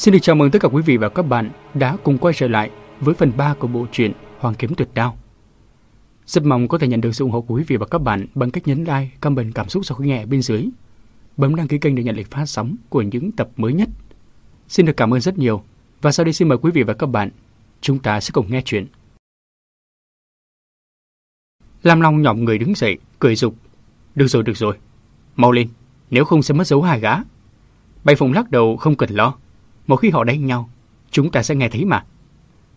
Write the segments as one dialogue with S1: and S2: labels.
S1: Xin được chào mừng tất cả quý vị và các bạn đã cùng quay trở lại với phần 3 của bộ truyện Hoàng Kiếm Tuyệt Đao. Rất mong có thể nhận được sự ủng hộ của quý vị và các bạn bằng cách nhấn like, comment cảm xúc sau khi nghe bên dưới. Bấm đăng ký kênh để nhận lịch phát sóng của những tập mới nhất. Xin được cảm ơn rất nhiều. Và sau đây xin mời quý vị và các bạn, chúng ta sẽ cùng nghe chuyện. Lam Long nhỏm người đứng dậy, cười dục. Được rồi, được rồi. Mau lên, nếu không sẽ mất dấu hai gã. bay Phụng lắc đầu không cần lo. Một khi họ đánh nhau, chúng ta sẽ nghe thấy mà.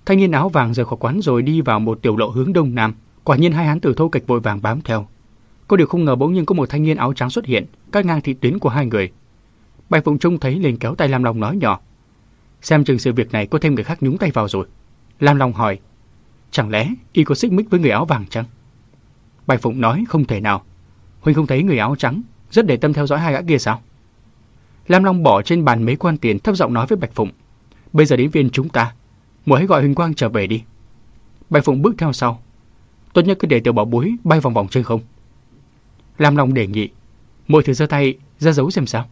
S1: Thanh niên áo vàng rời khỏi quán rồi đi vào một tiểu lộ hướng đông nam. Quả nhiên hai hán tử thô kịch vội vàng bám theo. Có điều không ngờ bỗng nhiên có một thanh niên áo trắng xuất hiện, cắt ngang thị tuyến của hai người. Bạch Phụng trung thấy liền kéo tay Lam Long nói nhỏ. Xem chừng sự việc này có thêm người khác nhúng tay vào rồi. Lam Long hỏi, chẳng lẽ y có xích mích với người áo vàng chăng? Bạch Phụng nói không thể nào. Huynh không thấy người áo trắng rất để tâm theo dõi hai gã kia sao? Lam Long bỏ trên bàn mấy quan tiền thấp giọng nói với Bạch Phụng. Bây giờ đến viên chúng ta, muội hãy gọi Huỳnh Quang trở về đi. Bạch Phụng bước theo sau. Tốt nhất cứ để tiểu bảo bối bay vòng vòng trên không. Lam Long đề nghị, muội thử giơ tay ra dấu xem sao.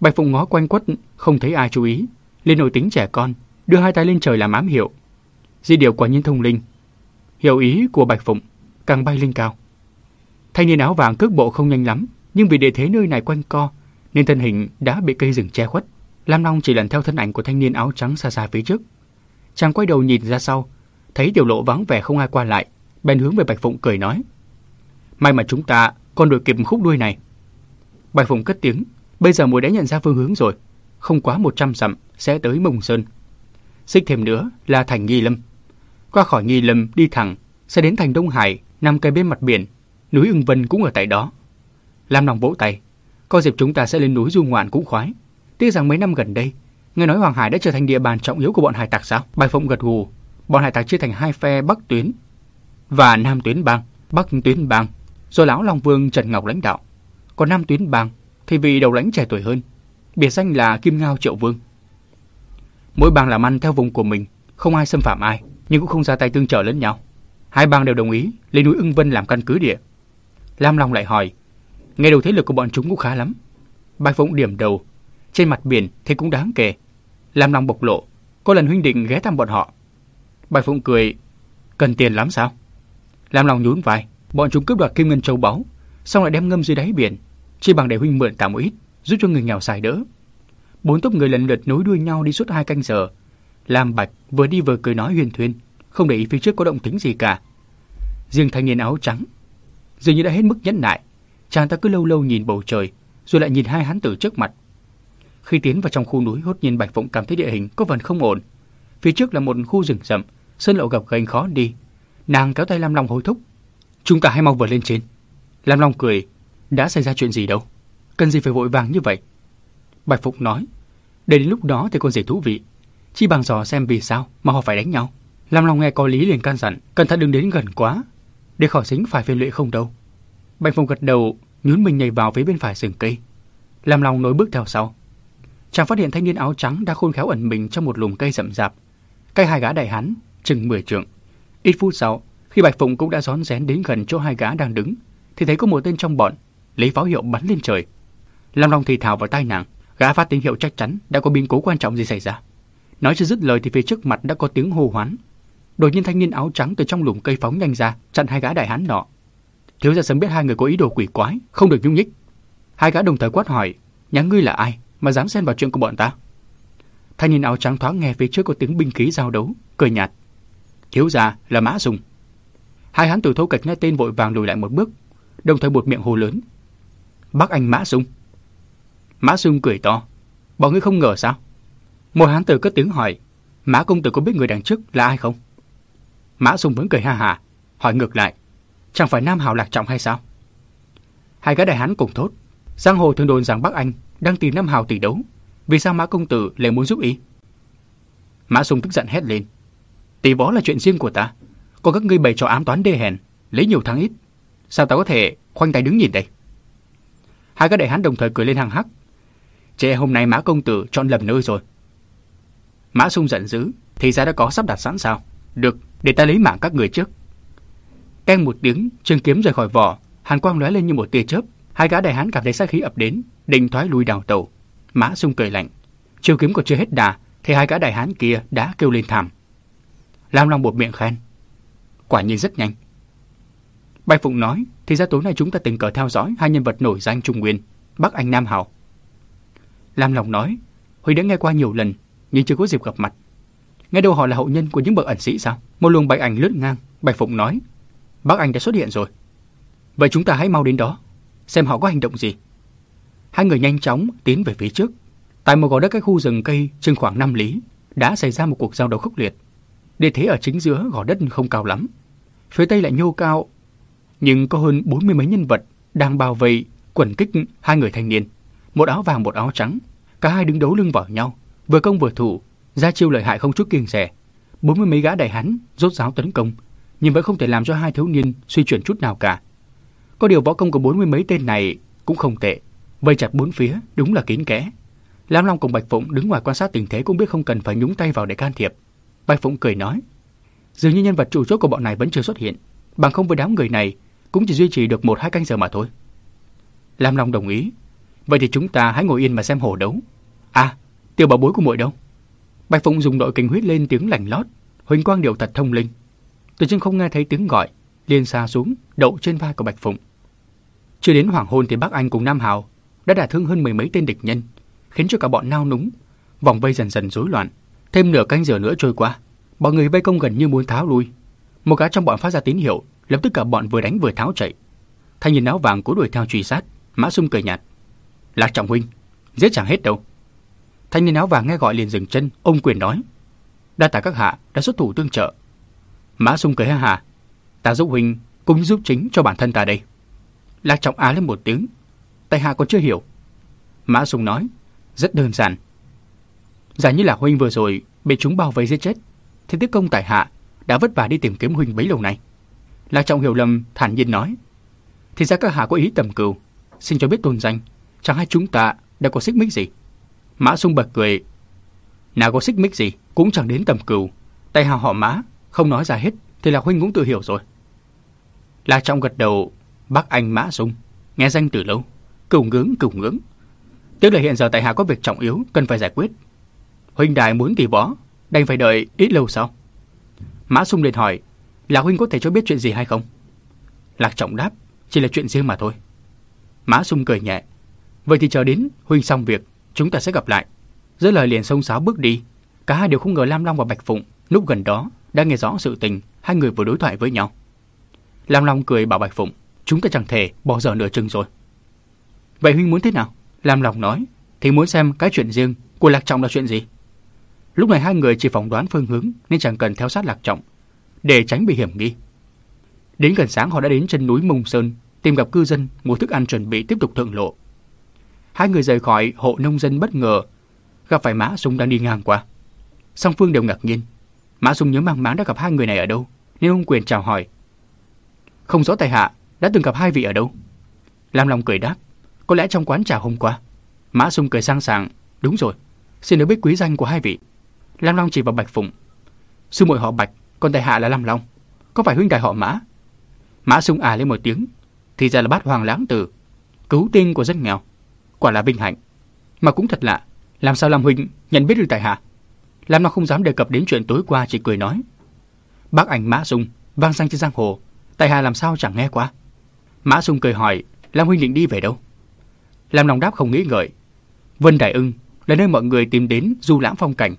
S1: Bạch Phụng ngó quanh quất, không thấy ai chú ý, lên nổi tính trẻ con, đưa hai tay lên trời làm ám hiệu. Di điều quả nhiên thông linh. Hiểu ý của Bạch Phụng, càng bay lên cao. Thanh niên áo vàng cước bộ không nhanh lắm, nhưng vì địa thế nơi này quanh co, nên thân hình đã bị cây rừng che khuất. Lam Long chỉ lần theo thân ảnh của thanh niên áo trắng xa xa phía trước. Chàng quay đầu nhìn ra sau, thấy tiểu lộ vắng vẻ không ai qua lại, bèn hướng về Bạch Phụng cười nói: "May mà chúng ta còn đuổi kịp khúc đuôi này." Bạch Phụng cất tiếng, "Bây giờ muội đã nhận ra phương hướng rồi, không quá 100 dặm sẽ tới Mông Sơn. Xích thêm nữa là thành Nghi Lâm. Qua khỏi Nghi Lâm đi thẳng sẽ đến thành Đông Hải, nằm cây bên mặt biển, núi Ưng Vân cũng ở tại đó." Lam Long vỗ tay, có dịp chúng ta sẽ lên núi du ngoạn cũng khoái. Tiếc rằng mấy năm gần đây, nghe nói Hoàng Hải đã trở thành địa bàn trọng yếu của bọn hải tặc sao? Bài Phụng gật gù. Bọn hải tặc chia thành hai phe Bắc Tuyến và Nam Tuyến Bang. Bắc Tuyến Bang do lão Long Vương Trần Ngọc lãnh đạo. Còn Nam Tuyến Bang thì vị đầu lãnh trẻ tuổi hơn, biệt danh là Kim Ngao Triệu Vương. Mỗi bang làm ăn theo vùng của mình, không ai xâm phạm ai, nhưng cũng không ra tay tương trợ lẫn nhau. Hai bang đều đồng ý lên núi Ưng Vân làm căn cứ địa. Lam Long lại hỏi, Nghe đầu thế lực của bọn chúng cũng khá lắm. Bạch Phụng điểm đầu, trên mặt biển thì cũng đáng kể. Làm lòng bộc lộ, có lần huynh định ghé thăm bọn họ. Bạch Phụng cười, cần tiền lắm sao? Làm lòng nhún vai, bọn chúng cướp đoạt kim ngân châu báu, xong lại đem ngâm dưới đáy biển, chỉ bằng để huynh mượn tạm một ít, giúp cho người nghèo xài đỡ. Bốn tốp người lần lượt nối đuôi nhau đi suốt hai canh giờ. Lam Bạch vừa đi vừa cười nói huyền thuyên, không để ý phía trước có động tĩnh gì cả. Riêng thanh niên áo trắng, dường như đã hết mức nhẫn nại, chàng ta cứ lâu lâu nhìn bầu trời, rồi lại nhìn hai hán tử trước mặt. Khi tiến vào trong khu núi, hốt nhiên Bạch Phụng cảm thấy địa hình có phần không ổn. Phía trước là một khu rừng rậm, sơn lộ gập ghềnh khó đi. Nàng kéo tay Lam Long hối thúc. Chúng ta hãy mau vượt lên trên. Lam Long cười. Đã xảy ra chuyện gì đâu? Cần gì phải vội vàng như vậy? Bạch Phụng nói. Để đến lúc đó thì còn gì thú vị. Chi bằng dò xem vì sao mà họ phải đánh nhau. Lam Long nghe có lý liền can dặn. Cẩn thận đừng đến gần quá. Để khỏi dính phải phiền lụy không đâu. Bạch Phong gật đầu, nhún mình nhảy vào phía bên phải rừng cây. Làm lòng nối bước theo sau. Chàng phát hiện thanh niên áo trắng đã khôn khéo ẩn mình trong một lùm cây rậm rạp. Cây hai gã đại hán, chừng 10 trượng. Ít phút sau, khi Bạch Phụng cũng đã rón rén đến gần chỗ hai gã đang đứng, thì thấy có một tên trong bọn lấy pháo hiệu bắn lên trời. Lam Long thì thào vào tai nàng, gã phát tín hiệu chắc chắn đã có biến cố quan trọng gì xảy ra. Nói chưa dứt lời thì phía trước mặt đã có tiếng hô hoán. Đột nhiên thanh niên áo trắng từ trong lùm cây phóng nhanh ra, chặn hai gã đại hán nọ, Thiếu gia sớm biết hai người có ý đồ quỷ quái, không được nhúc nhích. Hai gã đồng thời quát hỏi, nhà ngươi là ai mà dám xen vào chuyện của bọn ta? Thanh niên áo trắng thoáng nghe phía trước có tiếng binh khí giao đấu, cười nhạt. Thiếu gia là Mã Dung. Hai hán tử thô kịch nghe tên vội vàng lùi lại một bước, đồng thời buột miệng hô lớn. Bác anh Mã Dung. Mã Dung cười to. Bọn ngươi không ngờ sao? Một hán tử cất tiếng hỏi, Mã công tử có biết người đằng trước là ai không? Mã Dung vẫn cười ha hà, hỏi ngược lại, Chẳng phải Nam Hào lạc trọng hay sao? Hai gã đại hán cùng thốt. Giang hồ thường đồn rằng Bắc Anh đang tìm Nam Hào tỷ đấu. Vì sao Mã Công Tử lại muốn giúp ý? Mã Sung tức giận hét lên. Tỷ võ là chuyện riêng của ta. Còn các ngươi bày trò ám toán đê hèn, lấy nhiều thắng ít. Sao ta có thể khoanh tay đứng nhìn đây? Hai gã đại hán đồng thời cười lên hàng hắc. Trẻ hôm nay Mã Công Tử chọn lầm nơi rồi. Mã Sung giận dữ, thì ra đã có sắp đặt sẵn sao? Được, để ta lấy mạng các người trước. Keng một tiếng, trường kiếm rời khỏi vỏ, hàn quang lóe lên như một tia chớp. Hai gã đại hán cảm thấy sát khí ập đến, định thoái lui đào tẩu. Mã Sung cười lạnh, Chiêu kiếm còn chưa hết đà, thì hai gã đại hán kia đã kêu lên thảm. Lam Long một miệng khen. Quả nhiên rất nhanh. Bạch Phụng nói, thì ra tối nay chúng ta tình cờ theo dõi hai nhân vật nổi danh Trung Nguyên, Bắc Anh Nam Hảo. Lam Long nói, Huy đã nghe qua nhiều lần, nhưng chưa có dịp gặp mặt. Nghe đâu họ là hậu nhân của những bậc ẩn sĩ sao? Một luồng bạch ảnh lướt ngang, Bạch Phụng nói, Bắc Anh đã xuất hiện rồi. Vậy chúng ta hãy mau đến đó, xem họ có hành động gì. Hai người nhanh chóng tiến về phía trước. Tại một gò đất cách khu rừng cây chừng khoảng 5 lý, đã xảy ra một cuộc giao đấu khốc liệt. Địa thế ở chính giữa gò đất không cao lắm. Phía tây lại nhô cao, nhưng có hơn bốn mươi mấy nhân vật đang bao vây quần kích hai người thanh niên, một áo vàng một áo trắng. Cả hai đứng đấu lưng vào nhau, vừa công vừa thủ, ra chiêu lợi hại không chút kiêng dè. Bốn mươi mấy gã đại hán rốt ráo tấn công, nhưng vẫn không thể làm cho hai thiếu niên suy chuyển chút nào cả. Có điều võ công của bốn mươi mấy tên này cũng không tệ, vây chặt bốn phía đúng là kín kẽ. Lam Long cùng Bạch Phụng đứng ngoài quan sát tình thế cũng biết không cần phải nhúng tay vào để can thiệp. Bạch Phụng cười nói, dường như nhân vật chủ chốt của bọn này vẫn chưa xuất hiện, bằng không với đám người này cũng chỉ duy trì được một hai canh giờ mà thôi. Lam Long đồng ý, vậy thì chúng ta hãy ngồi yên mà xem hổ đấu. À, tiêu bảo bối của muội đâu? Bạch Phụng dùng đội kinh huyết lên tiếng lành lót, huỳnh quang điệu thật thông linh. Từ trên không nghe thấy tiếng gọi, liền xa xuống, đậu trên vai của Bạch Phụng. Chưa đến hoàng hôn thì Bắc Anh cùng Nam Hào đã đả thương hơn mười mấy tên địch nhân, khiến cho cả bọn nao núng, vòng vây dần dần rối loạn. Thêm nửa canh giờ nữa trôi qua, bọn người vây công gần như muốn tháo lui. Một cá trong bọn phát ra tín hiệu, lập tức cả bọn vừa đánh vừa tháo chạy. Thanh niên áo vàng cố đuổi theo truy sát, Mã Sung cười nhạt. Lạc Trọng huynh, giết chẳng hết đâu. Thanh niên áo vàng nghe gọi liền dừng chân, ông quyền nói: "Đa tạ các hạ đã xuất thủ tương trợ." Mã Sung cười ha hà, "Ta giúp huynh cũng giúp chính cho bản thân ta đây." Lạc Trọng á lên một tiếng, Tay hạ còn chưa hiểu." Mã Sung nói: "Rất đơn giản. Giả như là huynh vừa rồi bị chúng bao vây giết chết, thì tiếc công tại hạ đã vất vả đi tìm kiếm huynh bấy lâu nay." Lạc Trọng hiểu lầm thản nhiên nói: "Thì ra các hạ có ý tầm cừu, xin cho biết tôn danh, chẳng hay chúng ta đã có xích mích gì?" Mã Sung bật cười. Nào có xích mích gì, cũng chẳng đến tầm cừu. Tay Hà họ Mã, không nói ra hết, thì là Huynh cũng tự hiểu rồi. Lạc Trọng gật đầu, bác anh Mã Sung, nghe danh từ lâu, cửu ngưỡng cửu ngưỡng. Tức là hiện giờ tại hạ có việc trọng yếu cần phải giải quyết. Huynh đài muốn tỷ võ, đành phải đợi ít lâu sau. Mã Sung liền hỏi, Lạc Huynh có thể cho biết chuyện gì hay không? Lạc Trọng đáp, chỉ là chuyện riêng mà thôi. Mã Sung cười nhẹ, vậy thì chờ đến Huynh xong việc, chúng ta sẽ gặp lại. Giữa lời liền xông xáo bước đi, cả hai đều không ngờ Lam Long và Bạch Phụng lúc gần đó đã nghe rõ sự tình hai người vừa đối thoại với nhau. Lam Long cười bảo Bạch Phụng, chúng ta chẳng thể bỏ dở nửa chừng rồi. Vậy huynh muốn thế nào? Lam Long nói, thì muốn xem cái chuyện riêng của Lạc Trọng là chuyện gì. Lúc này hai người chỉ phỏng đoán phương hướng nên chẳng cần theo sát Lạc Trọng để tránh bị hiểm nghi. Đến gần sáng họ đã đến chân núi Mông Sơn tìm gặp cư dân mua thức ăn chuẩn bị tiếp tục thượng lộ. Hai người rời khỏi hộ nông dân bất ngờ gặp phải Mã súng đang đi ngang qua. Song phương đều ngạc nhiên. Mã Dung nhớ mang máng đã gặp hai người này ở đâu, nên ông quyền chào hỏi. Không rõ tài hạ đã từng gặp hai vị ở đâu. Lam Long cười đáp, có lẽ trong quán trà hôm qua. Mã Dung cười sang sảng, đúng rồi, xin được biết quý danh của hai vị. Lam Long chỉ vào Bạch Phụng. Sư muội họ Bạch, còn tài hạ là Lam Long. Có phải huynh đài họ Mã? Mã Dung à lên một tiếng, thì ra là bát hoàng lãng tử, cứu tinh của dân nghèo quả là vinh hạnh. Mà cũng thật lạ, làm sao Lam Huynh nhận biết được tài hạ? Làm nó không dám đề cập đến chuyện tối qua chỉ cười nói. Bác ảnh Mã Dung vang danh trên giang hồ, tại hạ làm sao chẳng nghe qua. Mã Dung cười hỏi, Lam Huynh định đi về đâu? Lam lòng đáp không nghĩ ngợi. Vân Đại Ưng là nơi mọi người tìm đến du lãm phong cảnh.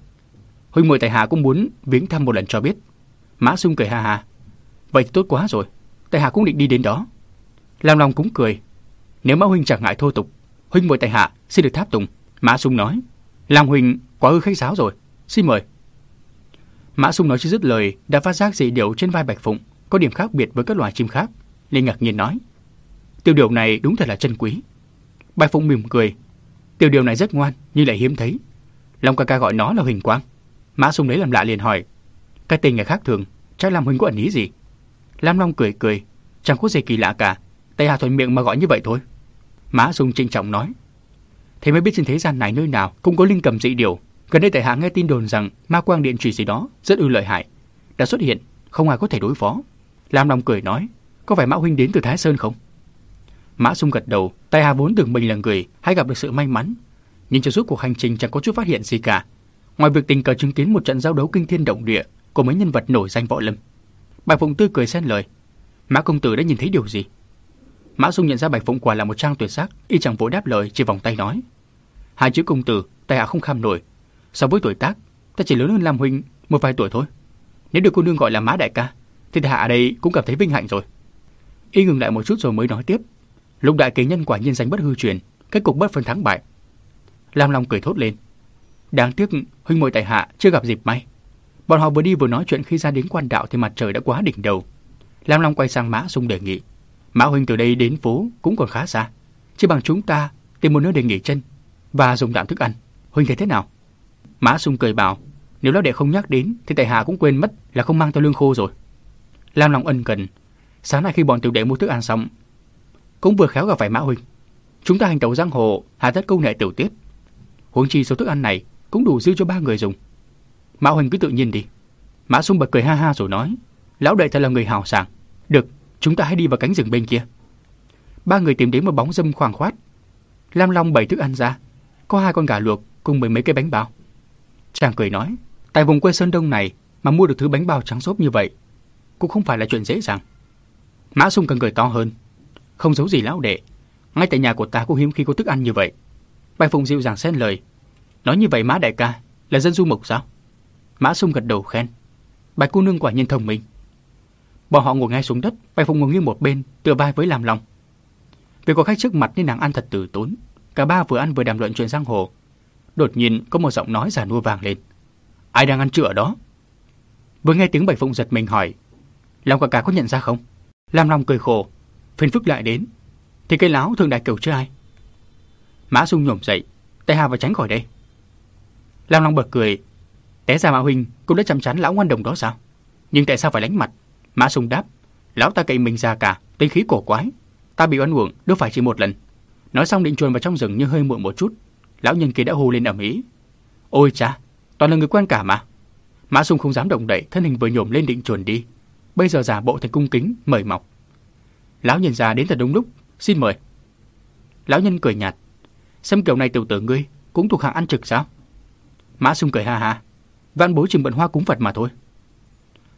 S1: Huynh muội tại hạ cũng muốn viếng thăm một lần cho biết. Mã Dung cười ha ha. Vậy thì tốt quá rồi, tại hạ cũng định đi đến đó. Lam Long cũng cười. Nếu Mã Huynh chẳng ngại thô tục, huynh muội tại hạ xin được tháp tùng. Mã Sung nói, Lam huynh quá ư khách sáo rồi, xin mời. Mã Sung nói chưa dứt lời đã phát giác dị điệu trên vai Bạch Phụng có điểm khác biệt với các loài chim khác, nên ngạc nhiên nói, tiêu điệu này đúng thật là chân quý. Bạch Phụng mỉm cười, tiêu điệu này rất ngoan nhưng lại hiếm thấy. Long ca ca gọi nó là Huỳnh Quang. Mã Sung lấy làm lạ liền hỏi, cái tên này khác thường, chắc làm huynh có ẩn ý gì? Lam Long cười cười, chẳng có gì kỳ lạ cả, tay hà thuận miệng mà gọi như vậy thôi. Mã sung trinh trọng nói. Thế mới biết trên thế gian này nơi nào cũng có linh cầm dị điều. Gần đây tại hạ nghe tin đồn rằng ma quang điện trì gì đó rất ư lợi hại. Đã xuất hiện, không ai có thể đối phó. Lam Long cười nói, có phải Mã Huynh đến từ Thái Sơn không? Mã sung gật đầu, tại hạ vốn tưởng mình là người hay gặp được sự may mắn. nhưng trong suốt cuộc hành trình chẳng có chút phát hiện gì cả. Ngoài việc tình cờ chứng kiến một trận giao đấu kinh thiên động địa của mấy nhân vật nổi danh võ lâm. Bạch Phụng tươi cười xen lời. Mã công tử đã nhìn thấy điều gì? Mã Dung nhận ra Bạch Phụng quả là một trang tuyệt sắc, y chẳng vội đáp lời, chỉ vòng tay nói: Hai chữ công tử, tại hạ không kham nổi. So với tuổi tác, ta chỉ lớn hơn Lam huynh một vài tuổi thôi. Nếu được cô nương gọi là má đại ca, thì hạ ở đây cũng cảm thấy vinh hạnh rồi. Y ngừng lại một chút rồi mới nói tiếp. Lục đại kế nhân quả nhiên danh bất hư truyền, kết cục bất phân thắng bại. Lam Long cười thốt lên. Đáng tiếc huynh muội tại hạ chưa gặp dịp may. Bọn họ vừa đi vừa nói chuyện khi ra đến quan đạo thì mặt trời đã quá đỉnh đầu. Lam Long quay sang Mã Sung đề nghị. Mã huynh từ đây đến phố cũng còn khá xa. Chỉ bằng chúng ta tìm một nơi để nghỉ chân và dùng tạm thức ăn. Huynh thấy thế nào? Mã Sung cười bảo. Nếu lão đệ không nhắc đến thì tại hạ cũng quên mất là không mang theo lương khô rồi. Lam Long ân cần. Sáng nay khi bọn tiểu đệ mua thức ăn xong cũng vừa khéo gặp phải Mã huynh. Chúng ta hành tẩu giang hồ hạ tất câu nệ tiểu tiết. Huống chi số thức ăn này cũng đủ dư cho ba người dùng. Mã huynh cứ tự nhiên đi. Mã Sung bật cười ha ha rồi nói, lão đệ thật là người hào sảng. Được, chúng ta hãy đi vào cánh rừng bên kia. Ba người tìm đến một bóng dâm khoảng khoát. Lam Long bày thức ăn ra, có hai con gà luộc cùng mười mấy cái bánh bao. Chàng cười nói, tại vùng quê Sơn Đông này mà mua được thứ bánh bao trắng xốp như vậy cũng không phải là chuyện dễ dàng. Mã Sung càng cười to hơn, không giấu gì lão đệ, ngay tại nhà của ta cũng hiếm khi có thức ăn như vậy. Bạch Phụng dịu dàng xen lời, nói như vậy Mã đại ca là dân du mục sao? Mã Sung gật đầu khen, Bạch cô nương quả nhiên thông minh. Bọn họ ngồi ngay xuống đất, Bạch Phụng ngồi nghiêng một bên, tựa vai với làm lòng Vì có khách trước mặt nên nàng ăn thật tử tốn. Cả ba vừa ăn vừa đàm luận chuyện giang hồ. Đột nhiên có một giọng nói già nua vàng lên. Ai đang ăn trưa ở đó? Vừa nghe tiếng Bạch Phụng giật mình hỏi. Long cả cả có nhận ra không? Lam Long cười khổ. Phiền phức lại đến. Thì cây láo thường đại kiểu ai Mã Dung nhổm dậy. Tay Hà và tránh khỏi đây. Lam Long bật cười. Té ra Mã Huynh cũng đã chăm chắn lão ngoan đồng đó sao? Nhưng tại sao phải lánh mặt? Mã Sung đáp, lão ta cậy mình ra cả, tính khí cổ quái. Ta bị oan uổng, đâu phải chỉ một lần. Nói xong định chuồn vào trong rừng nhưng hơi muộn một chút. Lão nhân kia đã hô lên ầm ĩ. Ôi cha, toàn là người quen cả mà. Mã Sung không dám động đậy, thân hình vừa nhổm lên định chuồn đi. Bây giờ giả bộ thành cung kính, mời mọc. Lão nhân già đến thật đúng lúc, xin mời. Lão nhân cười nhạt, xem kiểu này tiểu tử ngươi cũng thuộc hạng ăn trực sao? Mã Sung cười ha ha, văn bố chừng bận hoa cúng Phật mà thôi.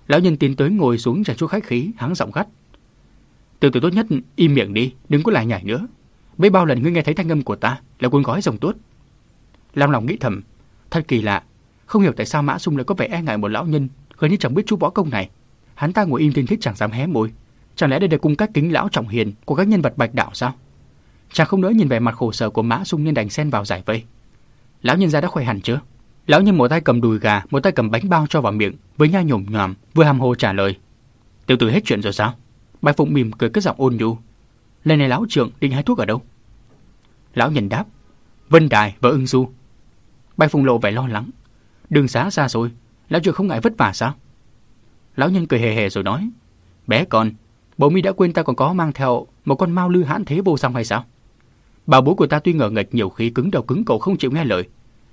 S1: Lão nhân tiến tới ngồi xuống trả chút khách khí, hắn giọng gắt. Tiểu tử tốt nhất im miệng đi, đừng có lại nhảy nữa. Mấy bao lần ngươi nghe thấy thanh âm của ta là cuốn gói rồng tuốt. Lam lòng nghĩ thầm, thật kỳ lạ, không hiểu tại sao Mã Sung lại có vẻ e ngại một lão nhân, gần như chẳng biết chú võ công này. Hắn ta ngồi im tinh thích chẳng dám hé môi, chẳng lẽ đây là cung các kính lão trọng hiền của các nhân vật bạch đạo sao? Chàng không nỡ nhìn vẻ mặt khổ sở của Mã Sung nên đành xen vào giải vây. Lão nhân gia đã khỏe hẳn chưa? Lão nhân một tay cầm đùi gà, một tay cầm bánh bao cho vào miệng, với nha nhổm nhòm, vừa hàm hồ trả lời. Tiểu tử hết chuyện rồi sao? Bạch Phụng mỉm cười cất giọng ôn nhu. Lần này lão trưởng định hái thuốc ở đâu? Lão nhân đáp. Vân Đài và ưng du. Bạch phùng lộ vẻ lo lắng. Đường xá xa rồi, lão trưởng không ngại vất vả sao? Lão nhân cười hề hề rồi nói. Bé con, bố mi đã quên ta còn có mang theo một con mau lư hãn thế vô song hay sao? Bà bố của ta tuy ngờ nghịch nhiều khi cứng đầu cứng cổ không chịu nghe lời,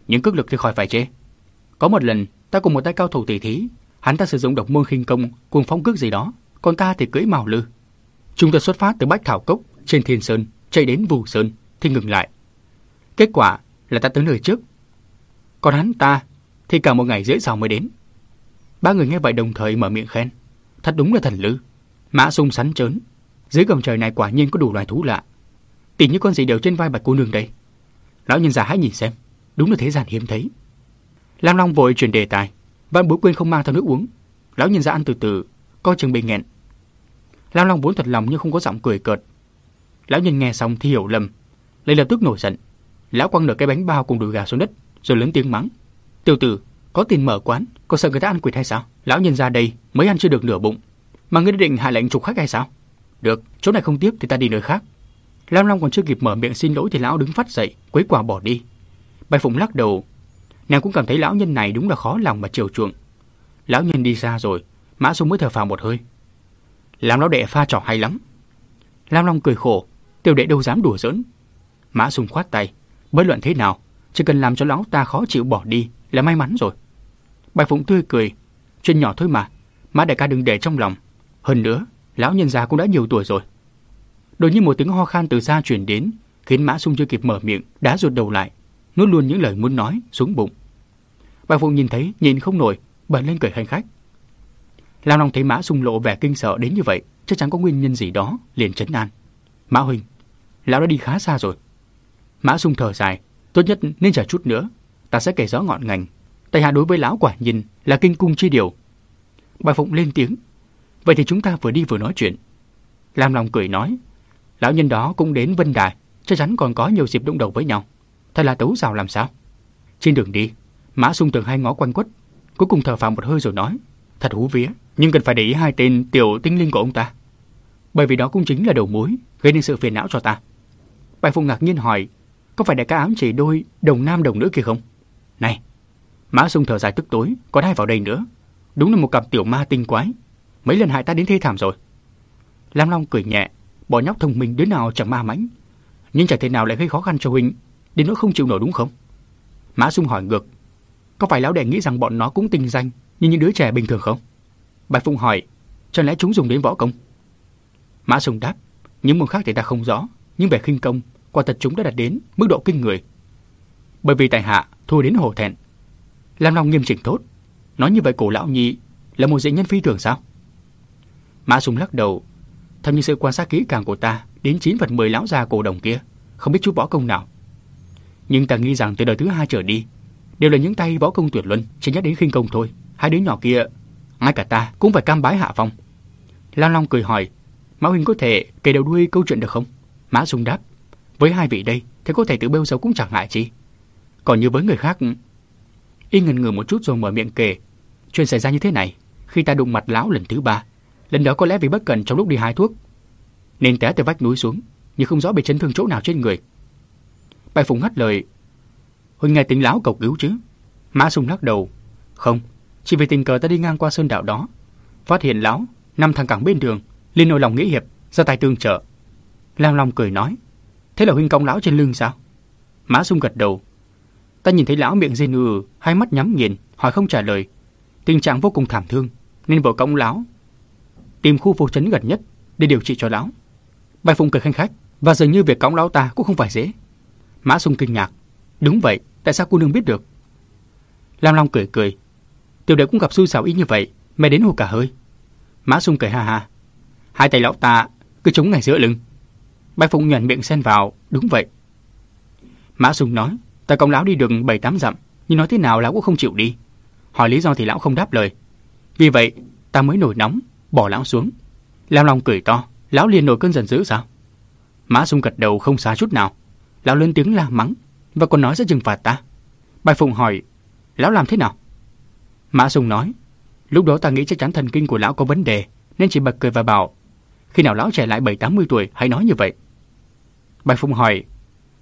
S1: những cước lực thì khỏi phải chê. Có một lần, ta cùng một tay cao thủ tỷ thí, hắn ta sử dụng độc môn khinh công, cuồng phong cước gì đó, còn ta thì cưỡi màu lư. Chúng ta xuất phát từ Bách Thảo Cốc, trên Thiên Sơn, chạy đến Vù Sơn, thì ngừng lại. Kết quả là ta tới nơi trước. Còn hắn ta thì cả một ngày rưỡi sau mới đến. Ba người nghe vậy đồng thời mở miệng khen. Thật đúng là thần lư. Mã sung sắn trớn. Dưới gầm trời này quả nhiên có đủ loài thú lạ. Tỉ như con gì đều trên vai bạch cô nương đây. Lão nhân già hãy nhìn xem. Đúng là thế gian hiếm thấy. Lam Long vội chuyển đề tài. Văn bối quên không mang theo nước uống. Lão nhân già ăn từ từ, coi chừng bị nghẹn. Lam Long vốn thật lòng nhưng không có giọng cười cợt. Lão nhân nghe xong thì hiểu lầm, Lấy lập tức nổi giận. Lão quăng nửa cái bánh bao cùng đùi gà xuống đất, rồi lớn tiếng mắng. Tiểu tử, có tiền mở quán, có sợ người ta ăn quỵt hay sao? Lão nhân ra đây mới ăn chưa được nửa bụng, mà ngươi định hạ lệnh trục khách hay sao? Được, chỗ này không tiếp thì ta đi nơi khác. Lam Long còn chưa kịp mở miệng xin lỗi thì lão đứng phát dậy, quấy quả bỏ đi. Bạch Phụng lắc đầu, nàng cũng cảm thấy lão nhân này đúng là khó lòng mà chiều chuộng. Lão nhân đi xa rồi, Mã Sung mới thở phào một hơi. Làm lão đệ pha trò hay lắm. Lam Long cười khổ, tiểu đệ đâu dám đùa giỡn. Mã Sung khoát tay, bất luận thế nào, chỉ cần làm cho lão ta khó chịu bỏ đi là may mắn rồi. Bạch Phụng tươi cười, chuyện nhỏ thôi mà, Mã đại ca đừng để trong lòng. Hơn nữa, lão nhân già cũng đã nhiều tuổi rồi. Đột nhiên một tiếng ho khan từ xa truyền đến, khiến Mã Sung chưa kịp mở miệng, đã rụt đầu lại. nuốt luôn những lời muốn nói xuống bụng. Bạch Phụng nhìn thấy, nhìn không nổi, bật lên cười hành khách. Lam Long thấy Mã Sung lộ vẻ kinh sợ đến như vậy, chắc chắn có nguyên nhân gì đó, liền chấn an. Mã Huynh, lão đã đi khá xa rồi. Mã Sung thở dài, tốt nhất nên chờ chút nữa, ta sẽ kể rõ ngọn ngành. Tại hạ đối với lão quả nhìn là kinh cung chi điều. Bà Phụng lên tiếng, vậy thì chúng ta vừa đi vừa nói chuyện. Lam Long cười nói, lão nhân đó cũng đến Vân Đài, chắc chắn còn có nhiều dịp đụng đầu với nhau. Thật là tấu rào làm sao? Trên đường đi, Mã Sung từng hai ngó quanh quất, cuối cùng thở phào một hơi rồi nói, thật hú vía, nhưng cần phải để ý hai tên tiểu tinh linh của ông ta. Bởi vì đó cũng chính là đầu mối gây nên sự phiền não cho ta. Bạch Phụng ngạc nhiên hỏi, có phải đại ca ám chỉ đôi đồng nam đồng nữ kia không? Này, Mã Sung thở dài tức tối, còn ai vào đây nữa? Đúng là một cặp tiểu ma tinh quái. Mấy lần hại ta đến thê thảm rồi. Lam Long cười nhẹ, bỏ nhóc thông minh đứa nào chẳng ma mãnh. Nhưng chẳng thể nào lại gây khó khăn cho huynh, đến nỗi không chịu nổi đúng không? Mã Sung hỏi ngược, có phải lão đệ nghĩ rằng bọn nó cũng tinh danh như những đứa trẻ bình thường không? Bạch Phụng hỏi, chẳng lẽ chúng dùng đến võ công? Mã Sung đáp, những môn khác thì ta không rõ, nhưng về khinh công, quả thật chúng đã đạt đến mức độ kinh người. Bởi vì tại hạ thua đến hổ thẹn. Lam Long nghiêm chỉnh tốt, nói như vậy cổ lão nhị là một dị nhân phi thường sao? Mã sùng lắc đầu, theo như sự quan sát kỹ càng của ta, đến 9 phần 10 lão già cổ đồng kia, không biết chút võ công nào. Nhưng ta nghĩ rằng từ đời thứ hai trở đi, đều là những tay võ công tuyệt luân, chỉ nhắc đến khinh công thôi. Hai đứa nhỏ kia, ngay cả ta cũng phải cam bái hạ phong. Lam Long cười hỏi, Mã Huynh có thể kể đầu đuôi câu chuyện được không? Mã Dung đáp, với hai vị đây thì có thể tự bêu xấu cũng chẳng ngại chi. Còn như với người khác... Y ngần ngừ một chút rồi mở miệng kể. Chuyện xảy ra như thế này, khi ta đụng mặt lão lần thứ ba, lần đó có lẽ vì bất cẩn trong lúc đi hái thuốc, nên té từ vách núi xuống, nhưng không rõ bị chấn thương chỗ nào trên người. Bài Phùng hắt lời, Huynh nghe tiếng lão cầu cứu chứ? Mã Sung lắc đầu, không, chỉ vì tình cờ ta đi ngang qua sơn đạo đó, phát hiện lão năm thằng cẳng bên đường, liên nổi lòng nghĩa hiệp, ra tay tương trợ. Lam Long cười nói, thế là huynh công lão trên lưng sao? Mã Sung gật đầu, ta nhìn thấy lão miệng rên ừ, hai mắt nhắm nghiền, hỏi không trả lời, tình trạng vô cùng thảm thương, nên vợ công lão tìm khu phố trấn gần nhất để điều trị cho lão. Bạch Phụng cười khanh khách, và dường như việc cõng lão ta cũng không phải dễ. Mã Sung kinh ngạc, đúng vậy, tại sao cô nương biết được? Lam Long cười cười, tiểu đệ cũng gặp xui xảo ý như vậy, mẹ đến hồ cả hơi. Mã Sung cười ha ha, hai tay lão ta cứ chống ngay giữa lưng. Bạch Phụng nhuận miệng xen vào, đúng vậy. Mã Sùng nói, ta công lão đi đường bảy tám dặm, nhưng nói thế nào lão cũng không chịu đi. Hỏi lý do thì lão không đáp lời. Vì vậy, ta mới nổi nóng, bỏ lão xuống. Lam Long cười to, lão liền nổi cơn giận dữ sao? Mã Sùng gật đầu không xa chút nào. Lão lên tiếng la mắng và còn nói sẽ trừng phạt ta. Bạch Phụng hỏi, lão làm thế nào? Mã Sùng nói, lúc đó ta nghĩ chắc chắn thần kinh của lão có vấn đề nên chỉ bật cười và bảo, khi nào lão trẻ lại bảy tám mươi tuổi hãy nói như vậy. Bạch Phụng hỏi,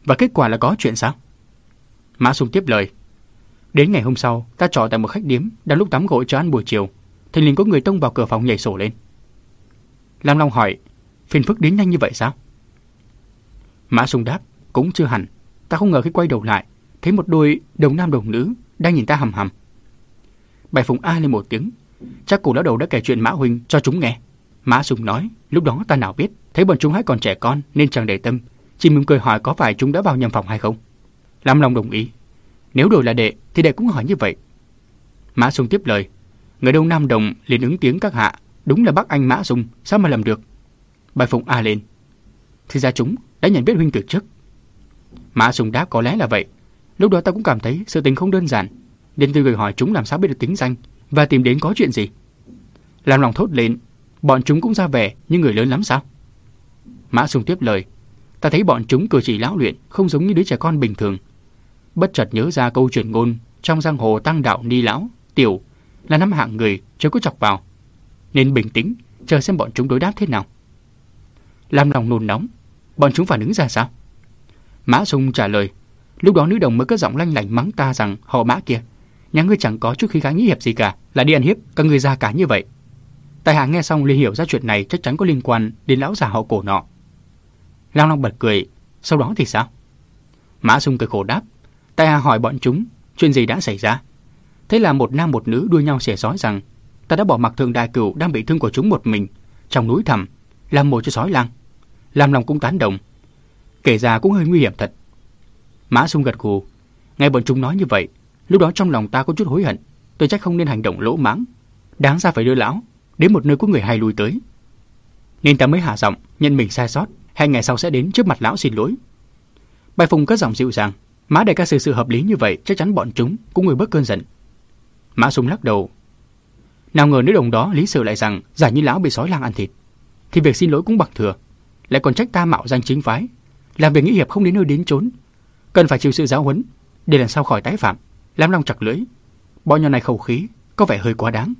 S1: và kết quả là có chuyện sao? Mã sùng tiếp lời, đến ngày hôm sau ta trọ tại một khách điếm đang lúc tắm gội cho ăn buổi chiều thì liền có người tông vào cửa phòng nhảy sổ lên. Lam Long hỏi, phiền phức đến nhanh như vậy sao? Mã sùng đáp, cũng chưa hẳn. Ta không ngờ khi quay đầu lại, thấy một đôi đồng nam đồng nữ đang nhìn ta hầm hầm. Bài Phùng A lên một tiếng, chắc cụ lão đầu đã kể chuyện Mã Huynh cho chúng nghe. Mã sùng nói, lúc đó ta nào biết, thấy bọn chúng hãy còn trẻ con nên chẳng để tâm, Chị mỉm cười hỏi có phải chúng đã vào nhầm phòng hay không. Lam Long đồng ý, nếu đổi là đệ thì đệ cũng hỏi như vậy. Mã Sung tiếp lời, Người Đông Nam Đồng liền ứng tiếng các hạ, đúng là bác anh Mã Sung, sao mà làm được? Bài Phụng A lên. Thì ra chúng đã nhận biết huynh từ trước. Mã Sung đáp có lẽ là vậy. Lúc đó ta cũng cảm thấy sự tình không đơn giản, nên tôi gửi hỏi chúng làm sao biết được tính danh và tìm đến có chuyện gì. Làm lòng thốt lên, bọn chúng cũng ra vẻ như người lớn lắm sao? Mã sùng tiếp lời, ta thấy bọn chúng cử chỉ lão luyện, không giống như đứa trẻ con bình thường. Bất chợt nhớ ra câu chuyện ngôn trong giang hồ tăng đạo ni lão, tiểu là năm hạng người chưa có chọc vào. Nên bình tĩnh, chờ xem bọn chúng đối đáp thế nào. Làm lòng nôn nóng, bọn chúng phản ứng ra sao? Mã Sung trả lời, lúc đó nữ đồng mới có giọng lanh lảnh mắng ta rằng họ mã kia. Nhà ngươi chẳng có chút khí kháng nghĩ hiệp gì cả, là đi ăn hiếp các người già cả như vậy. Tài hạ nghe xong liền hiểu ra chuyện này chắc chắn có liên quan đến lão già họ cổ nọ lao Long bật cười, sau đó thì sao? Mã Sung cười khổ đáp, Ta hỏi bọn chúng chuyện gì đã xảy ra. Thế là một nam một nữ đua nhau xẻ sói rằng ta đã bỏ mặc thượng đại cửu đang bị thương của chúng một mình trong núi thẳm làm mồi cho sói lang. Làm lòng cũng tán đồng. Kể ra cũng hơi nguy hiểm thật. Mã sung gật gù. Nghe bọn chúng nói như vậy, lúc đó trong lòng ta có chút hối hận. Tôi chắc không nên hành động lỗ mãng. Đáng ra phải đưa lão đến một nơi có người hay lui tới. Nên ta mới hạ giọng, nhận mình sai sót. Hai ngày sau sẽ đến trước mặt lão xin lỗi. Bài Phùng cất giọng dịu dàng. Mã đại ca xử sự hợp lý như vậy, chắc chắn bọn chúng cũng người bớt cơn giận. Mã Sùng lắc đầu. Nào ngờ nếu đồng đó lý sự lại rằng giả như lão bị sói lang ăn thịt, thì việc xin lỗi cũng bằng thừa. Lại còn trách ta mạo danh chính phái, làm việc nghĩa hiệp không đến nơi đến chốn, cần phải chịu sự giáo huấn để lần sau khỏi tái phạm. làm lòng chặt lưỡi, bọn nhỏ này khẩu khí có vẻ hơi quá đáng.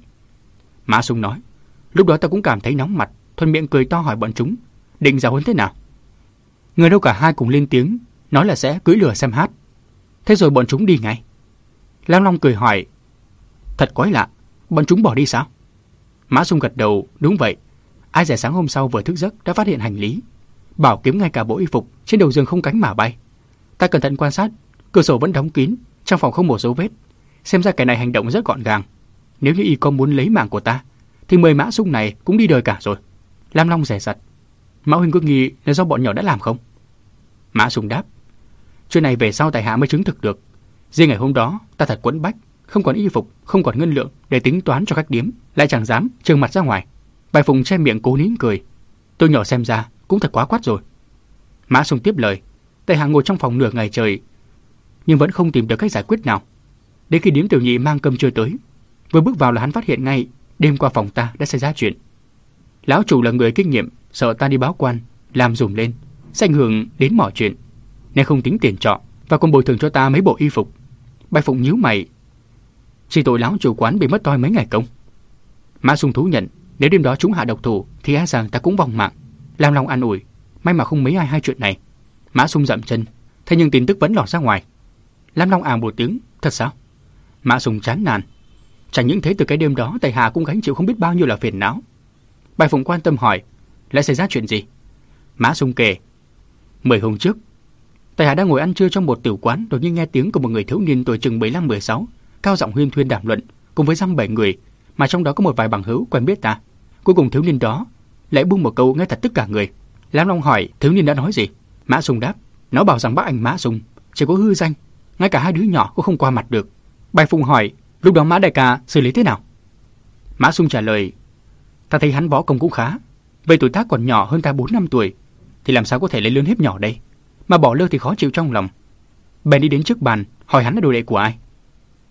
S1: Mã Sùng nói, lúc đó ta cũng cảm thấy nóng mặt, thuận miệng cười to hỏi bọn chúng, định giáo huấn thế nào? Người đâu cả hai cùng lên tiếng, nói là sẽ cưỡi lửa xem hát. Thế rồi bọn chúng đi ngay. Lam Long cười hỏi, thật quái lạ, bọn chúng bỏ đi sao? Mã Sùng gật đầu, đúng vậy. Ai dè sáng hôm sau vừa thức giấc đã phát hiện hành lý. Bảo kiếm ngay cả bộ y phục trên đầu giường không cánh mà bay. Ta cẩn thận quan sát, cửa sổ vẫn đóng kín, trong phòng không một dấu vết. Xem ra kẻ này hành động rất gọn gàng. Nếu như y con muốn lấy mạng của ta, thì mời mã Dung này cũng đi đời cả rồi. Lam Long rẻ rặt. Mã Huynh có nghi là do bọn nhỏ đã làm không? Mã Sùng đáp. Chuyện này về sau tài hạ mới chứng thực được. Riêng ngày hôm đó, ta thật quẫn bách, không còn y phục, không còn ngân lượng để tính toán cho khách điếm, lại chẳng dám trừng mặt ra ngoài. Bài Phùng che miệng cố nín cười. Tôi nhỏ xem ra cũng thật quá quát rồi. Mã Sùng tiếp lời. Tài hạ ngồi trong phòng nửa ngày trời, nhưng vẫn không tìm được cách giải quyết nào. Đến khi điếm tiểu nhị mang cơm trưa tới, vừa bước vào là hắn phát hiện ngay đêm qua phòng ta đã xảy ra chuyện. Lão chủ là người kinh nghiệm, sợ ta đi báo quan, làm dùm lên, sẽ ảnh hưởng đến mọi chuyện, nên không tính tiền trọ và còn bồi thường cho ta mấy bộ y phục. Bạch Phụng nhíu mày, chỉ tội lão chủ quán bị mất toi mấy ngày công. Mã Sung thú nhận, nếu đêm đó chúng hạ độc thủ thì e rằng ta cũng vong mạng. Lam Long an ủi, may mà không mấy ai hai chuyện này. Mã Sung dậm chân, thế nhưng tin tức vẫn lọt ra ngoài. Lam Long à một tiếng, thật sao? Mã Sùng chán nản. Chẳng những thế từ cái đêm đó Tài Hà cũng gánh chịu không biết bao nhiêu là phiền não. Bài Phụng quan tâm hỏi, lại xảy ra chuyện gì? Mã Sung kể, mười hôm trước, Tài Hà đang ngồi ăn trưa trong một tiểu quán đột nhiên nghe tiếng của một người thiếu niên tuổi chừng 15-16 cao giọng huyên thuyên đàm luận cùng với dăm bảy người, mà trong đó có một vài bằng hữu quen biết ta. Cuối cùng thiếu niên đó lại buông một câu nghe thật tất cả người. Lam Long hỏi thiếu niên đã nói gì? Mã Sùng đáp, nó bảo rằng bác anh Mã Sùng chỉ có hư danh, ngay cả hai đứa nhỏ cũng không qua mặt được. Bài Phùng hỏi, lúc đó Mã đại ca xử lý thế nào? Mã Sùng trả lời, ta thấy hắn võ công cũng khá, về tuổi tác còn nhỏ hơn ta 4 năm tuổi, thì làm sao có thể lấy lớn hiếp nhỏ đây? Mà bỏ lơ thì khó chịu trong lòng. Bèn đi đến trước bàn, hỏi hắn là đồ đệ của ai.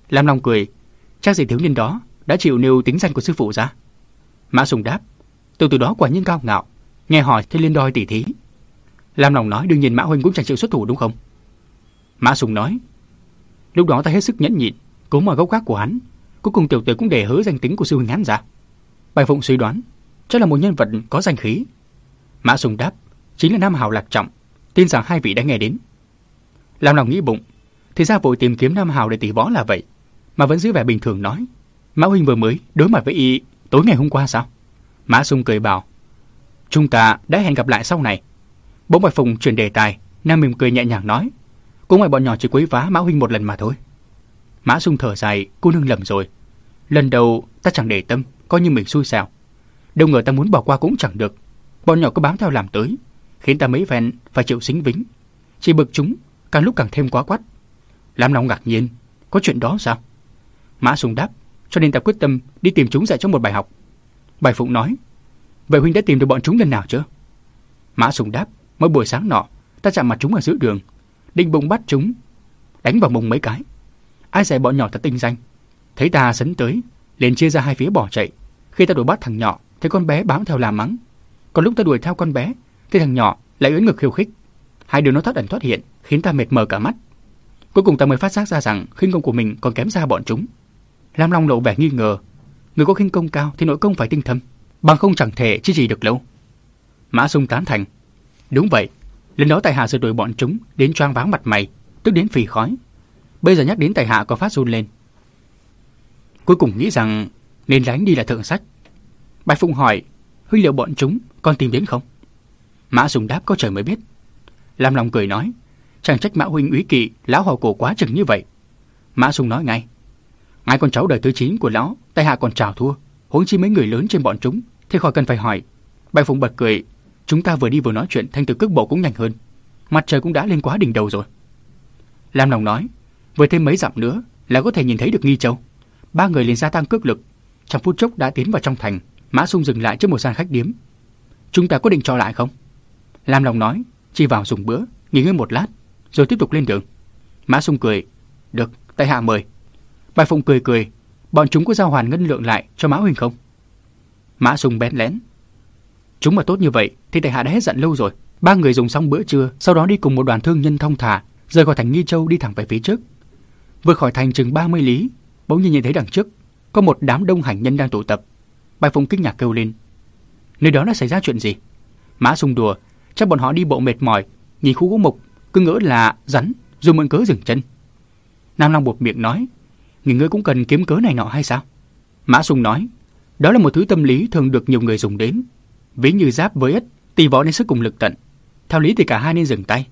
S1: Lam Long cười, chắc gì thiếu niên đó đã chịu nêu tính danh của sư phụ ra. Mã Sùng đáp, từ từ đó quả nhiên cao ngạo, nghe hỏi thì liên đôi tỉ thí. Lam Long nói đương nhiên Mã Huynh cũng chẳng chịu xuất thủ đúng không? Mã Sùng nói, lúc đó ta hết sức nhẫn nhịn, cố mà gốc gác của hắn, cuối cùng tiểu tử cũng để hứa danh tính của sư huynh hắn ra. Bài Phụng suy đoán, chắc là một nhân vật có danh khí. Mã Sùng đáp, chính là Nam Hào Lạc Trọng, tin rằng hai vị đã nghe đến. Lam lòng nghĩ bụng, thì ra vội tìm kiếm Nam Hào để tỷ võ là vậy mà vẫn giữ vẻ bình thường nói. Mã Huynh vừa mới đối mặt với y tối ngày hôm qua sao? Mã Sùng cười bảo, chúng ta đã hẹn gặp lại sau này. Bỗng Bạch Phùng chuyển đề tài, Nam mỉm cười nhẹ nhàng nói, cũng ngoài bọn nhỏ chỉ quấy phá Mã Huynh một lần mà thôi. Mã Sung thở dài, cô nương lầm rồi. Lần đầu ta chẳng để tâm, coi như mình xui xẻo. Đâu ngờ ta muốn bỏ qua cũng chẳng được. Bọn nhỏ cứ bám theo làm tới, khiến ta mấy phen phải chịu xính vĩnh. Chỉ bực chúng, càng lúc càng thêm quá quát. Lam Long ngạc nhiên, có chuyện đó sao? Mã Sùng đáp, cho nên ta quyết tâm đi tìm chúng dạy cho một bài học. Bài Phụng nói, vậy huynh đã tìm được bọn chúng lần nào chưa? Mã Sùng đáp, mỗi buổi sáng nọ, ta chạm mặt chúng ở giữa đường, định bụng bắt chúng, đánh vào mông mấy cái. Ai dạy bọn nhỏ thật tinh danh. Thấy ta sấn tới, liền chia ra hai phía bỏ chạy. Khi ta đuổi bắt thằng nhỏ, thấy con bé bám theo làm mắng. Còn lúc ta đuổi theo con bé, thì thằng nhỏ lại ưỡn ngực khiêu khích. Hai đứa nó thoát ẩn thoát hiện, khiến ta mệt mờ cả mắt. Cuối cùng ta mới phát giác ra rằng khinh công của mình còn kém xa bọn chúng. Lam Long lộ vẻ nghi ngờ. Người có khinh công cao thì nội công phải tinh thâm, bằng không chẳng thể chi gì được lâu. Mã Sung tán thành. Đúng vậy, lần đó Tài Hạ sửa đuổi bọn chúng đến choang váng mặt mày, tức đến phì khói. Bây giờ nhắc đến Tài Hạ có phát run lên. Cuối cùng nghĩ rằng nên lánh đi là thượng sách. Bạch Phụng hỏi, huynh liệu bọn chúng còn tìm đến không? Mã Sung đáp có trời mới biết. Lam Long cười nói, chẳng trách Mã huynh úy kỵ lão hầu cổ quá chừng như vậy. Mã Sung nói ngay, Ngài con cháu đời thứ 9 của lão, tay hạ còn trào thua, huống chi mấy người lớn trên bọn chúng, thì khỏi cần phải hỏi. Bạch Phụng bật cười, chúng ta vừa đi vừa nói chuyện, thanh từ cước bộ cũng nhanh hơn. Mặt trời cũng đã lên quá đỉnh đầu rồi. Lam Long nói, Với thêm mấy dặm nữa là có thể nhìn thấy được Nghi Châu. Ba người liền gia tăng cước lực. Trong phút chốc đã tiến vào trong thành. Mã Sung dừng lại trước một gian khách điếm. Chúng ta có định cho lại không? Lam Long nói, chỉ vào dùng bữa, nghỉ ngơi một lát, rồi tiếp tục lên đường. Mã Sung cười, được, tại hạ mời. Bạch Phụng cười cười, bọn chúng có giao hoàn ngân lượng lại cho Mã Huỳnh không? Mã Sung bén lén. Chúng mà tốt như vậy thì tại hạ đã hết giận lâu rồi. Ba người dùng xong bữa trưa, sau đó đi cùng một đoàn thương nhân thông thả, rời khỏi thành Nghi Châu đi thẳng về phía trước. Vượt khỏi thành chừng 30 lý, bỗng nhiên nhìn thấy đằng trước có một đám đông hành nhân đang tụ tập. Bạch Phụng kinh ngạc kêu lên. Nơi đó đã xảy ra chuyện gì? Mã Sung đùa, chắc bọn họ đi bộ mệt mỏi, nhìn khu gỗ mục, cứ ngỡ là rắn, rồi mượn cớ dừng chân. Nam Long buộc miệng nói, người ngươi cũng cần kiếm cớ này nọ hay sao? Mã Sung nói, đó là một thứ tâm lý thường được nhiều người dùng đến. Ví như giáp với ếch, tì võ nên sức cùng lực tận. Theo lý thì cả hai nên dừng tay.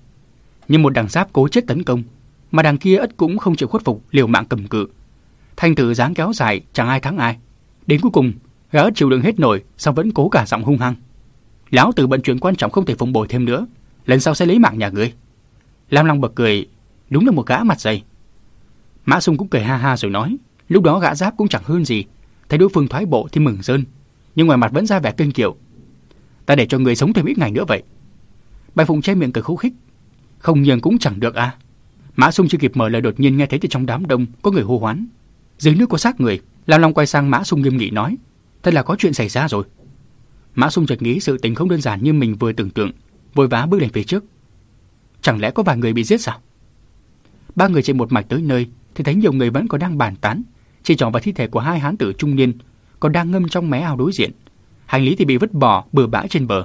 S1: Nhưng một đằng giáp cố chết tấn công, mà đằng kia ếch cũng không chịu khuất phục, liều mạng cầm cự. Thanh tử dáng kéo dài, chẳng ai thắng ai. Đến cuối cùng, gã chịu đựng hết nổi, sao vẫn cố cả giọng hung hăng. Lão tử bận chuyện quan trọng không thể phụng bồi thêm nữa, lần sau sẽ lấy mạng nhà ngươi. Lam Long bật cười, đúng là một gã mặt dày. Mã Sung cũng cười ha ha rồi nói, lúc đó gã giáp cũng chẳng hơn gì, thấy đối phương thoái bộ thì mừng rơn, nhưng ngoài mặt vẫn ra vẻ kinh kiệu. Ta để cho người sống thêm ít ngày nữa vậy. bài Phụng che miệng cười khúc khích, không nhường cũng chẳng được à. Mã Sung chưa kịp mở lời đột nhiên nghe thấy từ trong đám đông có người hô hoán. Dưới nước có xác người, Lam Long quay sang Mã Sung nghiêm nghị nói, thật là có chuyện xảy ra rồi. Mã Sung chợt nghĩ sự tình không đơn giản như mình vừa tưởng tượng, vội vã bước lên phía trước. Chẳng lẽ có vài người bị giết sao? Ba người chạy một mạch tới nơi thì thấy nhiều người vẫn còn đang bàn tán, chỉ trỏ vào thi thể của hai hán tử trung niên còn đang ngâm trong mé ao đối diện. Hành lý thì bị vứt bỏ bừa bãi trên bờ.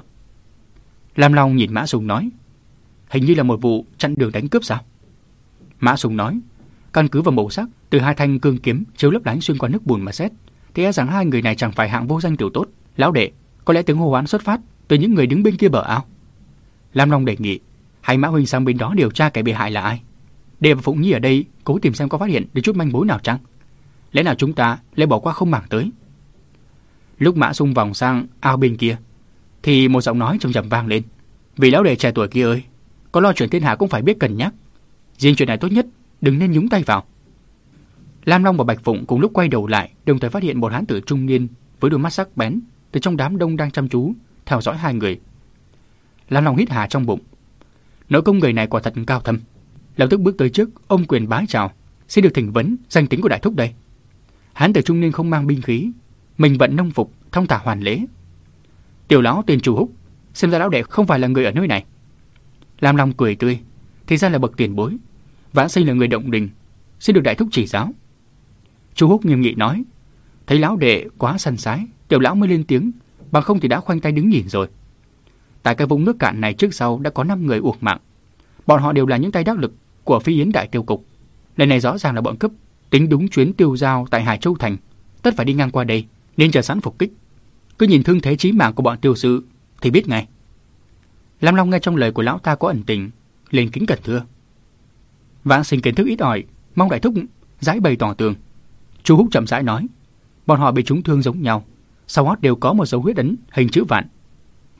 S1: Lam Long nhìn Mã Sùng nói, hình như là một vụ chặn đường đánh cướp sao? Mã Sùng nói, căn cứ vào màu sắc từ hai thanh cương kiếm chiếu lấp lánh xuyên qua nước bùn mà xét, thì e rằng hai người này chẳng phải hạng vô danh tiểu tốt. Lão đệ, có lẽ tiếng hô hoán xuất phát từ những người đứng bên kia bờ ao. Lam Long đề nghị, hãy Mã Huynh sang bên đó điều tra kẻ bị hại là ai. Đề và Phụng Nhi ở đây cố tìm xem có phát hiện được chút manh mối nào chăng. Lẽ nào chúng ta lại bỏ qua không mảng tới. Lúc Mã Sung vòng sang ao bên kia, thì một giọng nói trầm trầm vang lên. Vì lão đệ trẻ tuổi kia ơi, có lo chuyện thiên hạ cũng phải biết cân nhắc. Riêng chuyện này tốt nhất, đừng nên nhúng tay vào. Lam Long và Bạch Phụng cùng lúc quay đầu lại, đồng thời phát hiện một hán tử trung niên với đôi mắt sắc bén từ trong đám đông đang chăm chú theo dõi hai người. Lam Long hít hà trong bụng. Nội công người này quả thật cao thâm. Lập tức bước tới trước, ông quyền bái chào, xin được thỉnh vấn danh tính của đại thúc đây. Hán tử trung niên không mang binh khí, mình vận nông phục, thông thả hoàn lễ. Tiểu lão tiền chủ húc, xem ra lão đệ không phải là người ở nơi này. Lam Long cười tươi, thì ra là bậc tiền bối. Vãn sinh là người động đình, xin được đại thúc chỉ giáo chú Húc nghiêm nghị nói, thấy lão đệ quá săn sái, tiểu lão mới lên tiếng, bằng không thì đã khoanh tay đứng nhìn rồi. Tại cái vùng nước cạn này trước sau đã có 5 người uổng mạng. Bọn họ đều là những tay đắc lực của phi yến đại tiêu cục. Lần này rõ ràng là bọn cướp tính đúng chuyến tiêu giao tại Hải Châu Thành, tất phải đi ngang qua đây, nên chờ sẵn phục kích. Cứ nhìn thương thế chí mạng của bọn tiêu sự thì biết ngay. Lam Long nghe trong lời của lão ta có ẩn tình, lên kính cẩn thưa. Vãng sinh kiến thức ít ỏi, mong đại thúc giải bày tỏ tường chú Húc chậm rãi nói, bọn họ bị trúng thương giống nhau, sau hót đều có một dấu huyết ấn hình chữ vạn.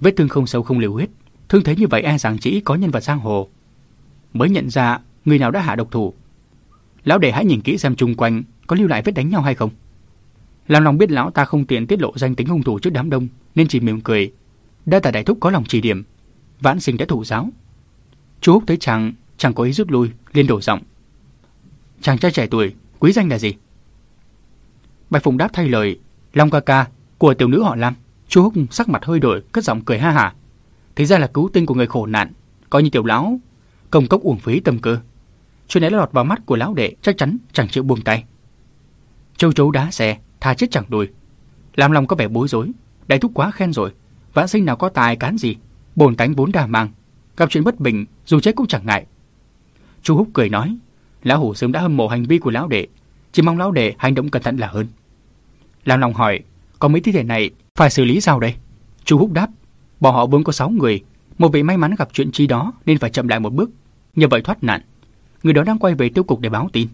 S1: Vết thương không sâu không liều huyết, thương thế như vậy e rằng chỉ có nhân vật giang hồ. Mới nhận ra người nào đã hạ độc thủ. Lão đệ hãy nhìn kỹ xem chung quanh có lưu lại vết đánh nhau hay không. Làm lòng biết lão ta không tiện tiết lộ danh tính hung thủ trước đám đông, nên chỉ mỉm cười. Đa tài đại thúc có lòng chỉ điểm, vãn sinh đã thủ giáo. Chú Húc thấy chàng chàng có ý rút lui, liền đổ giọng. Chàng trai trẻ tuổi, quý danh là gì? Bạch phụng đáp thay lời, Long ca ca của tiểu nữ họ Lam. chu Húc sắc mặt hơi đổi, cất giọng cười ha hả. Thế ra là cứu tinh của người khổ nạn, coi như tiểu lão công cốc uổng phí tâm cơ. Chuyện này lọt vào mắt của lão đệ, chắc chắn chẳng chịu buông tay. Châu chấu đá xe, tha chết chẳng đùi. Lam Long có vẻ bối rối, đại thúc quá khen rồi, vãn sinh nào có tài cán gì, bổn tánh vốn đa mang, gặp chuyện bất bình dù chết cũng chẳng ngại. Chu Húc cười nói, lão hủ sớm đã hâm mộ hành vi của lão đệ, chỉ mong lão đệ hành động cẩn thận là hơn. Lam Long hỏi, có mấy thi thể này phải xử lý sao đây? Chu Húc đáp, bọn họ vốn có 6 người, một vị may mắn gặp chuyện chi đó nên phải chậm lại một bước, nhờ vậy thoát nạn. Người đó đang quay về tiêu cục để báo tin.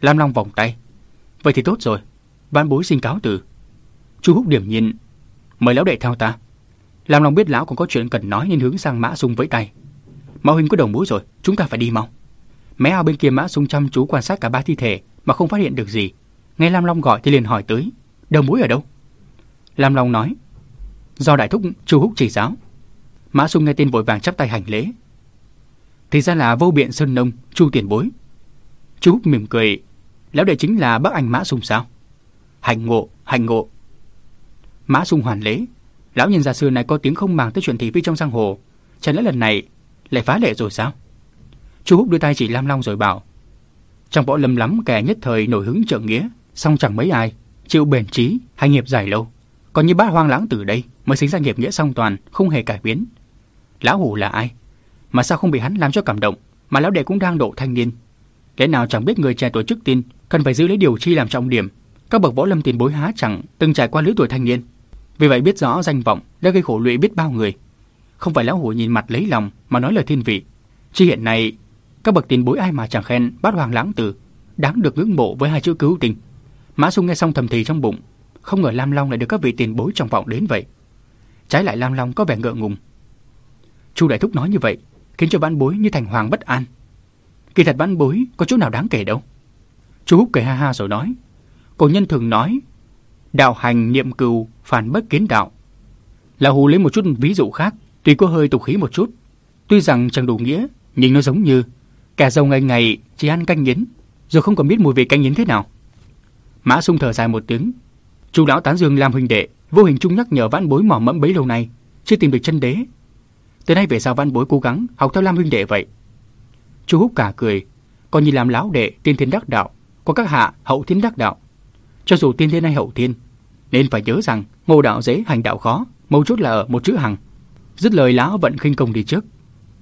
S1: Lam Long vòng tay, vậy thì tốt rồi, vãn bối xin cáo từ. Chu Húc điểm nhìn, mời lão đệ theo ta. Lam Long biết lão còn có chuyện cần nói nên hướng sang Mã Dung với tay. Mạo huynh có đồng bối rồi, chúng ta phải đi mau. Mé ao bên kia Mã Sung chăm chú quan sát cả ba thi thể mà không phát hiện được gì. Nghe Lam Long gọi thì liền hỏi tới, đầu mối ở đâu? Lam Long nói, do đại thúc Chu Húc chỉ giáo. Mã Sung nghe tin vội vàng chắp tay hành lễ. Thì ra là vô biện sơn nông, Chu tiền bối. Chu Húc mỉm cười, lão đệ chính là bác anh Mã Sung sao? Hành ngộ, hành ngộ. Mã Sung hoàn lễ, lão nhân gia xưa này có tiếng không màng tới chuyện thị phi trong giang hồ, chẳng lẽ lần này lại phá lệ rồi sao? Chu Húc đưa tay chỉ Lam Long rồi bảo, trong võ lâm lắm kẻ nhất thời nổi hứng trợ nghĩa, song chẳng mấy ai chịu bền trí, hành nghiệp dài lâu. Còn như bát hoang lãng từ đây mới sinh ra nghiệp nghĩa song toàn, không hề cải biến. Lão hủ là ai? Mà sao không bị hắn làm cho cảm động, mà lão đệ cũng đang độ thanh niên. Lẽ nào chẳng biết người trẻ tuổi trước tin cần phải giữ lấy điều chi làm trọng điểm. Các bậc võ lâm tiền bối há chẳng từng trải qua lứa tuổi thanh niên. Vì vậy biết rõ danh vọng đã gây khổ lụy biết bao người. Không phải lão hủ nhìn mặt lấy lòng mà nói lời thiên vị. Chi hiện nay các bậc tiền bối ai mà chẳng khen bát hoàng lãng tử, đáng được ngưỡng mộ với hai chữ cứu tình. Mã Xung nghe xong thầm thì trong bụng, không ngờ Lam Long lại được các vị tiền bối trong vọng đến vậy. Trái lại Lam Long có vẻ ngượng ngùng. Chu đại thúc nói như vậy, khiến cho vãn bối như thành hoàng bất an. Kỳ thật vãn bối có chỗ nào đáng kể đâu. Chu Húc cười ha ha rồi nói, cổ nhân thường nói, đạo hành niệm cừu phản bất kiến đạo. Lão Hù lấy một chút ví dụ khác, tuy có hơi tục khí một chút, tuy rằng chẳng đủ nghĩa, nhưng nó giống như cả dâu ngày ngày chỉ ăn canh nhến, rồi không còn biết mùi vị canh nhến thế nào. Mã Sung thở dài một tiếng. Chu lão tán dương làm huynh đệ, vô hình chung nhắc nhở Vãn Bối mỏ mẫm bấy lâu nay, chưa tìm được chân đế. Từ nay về sau Vãn Bối cố gắng học theo Lam huynh đệ vậy. Chu Húc cả cười, còn như làm lão đệ tiên thiên đắc đạo, có các hạ hậu thiên đắc đạo. Cho dù tiên thiên hay hậu thiên, nên phải nhớ rằng ngô đạo dễ hành đạo khó, mấu chốt là ở một chữ hằng. Dứt lời lão vận khinh công đi trước,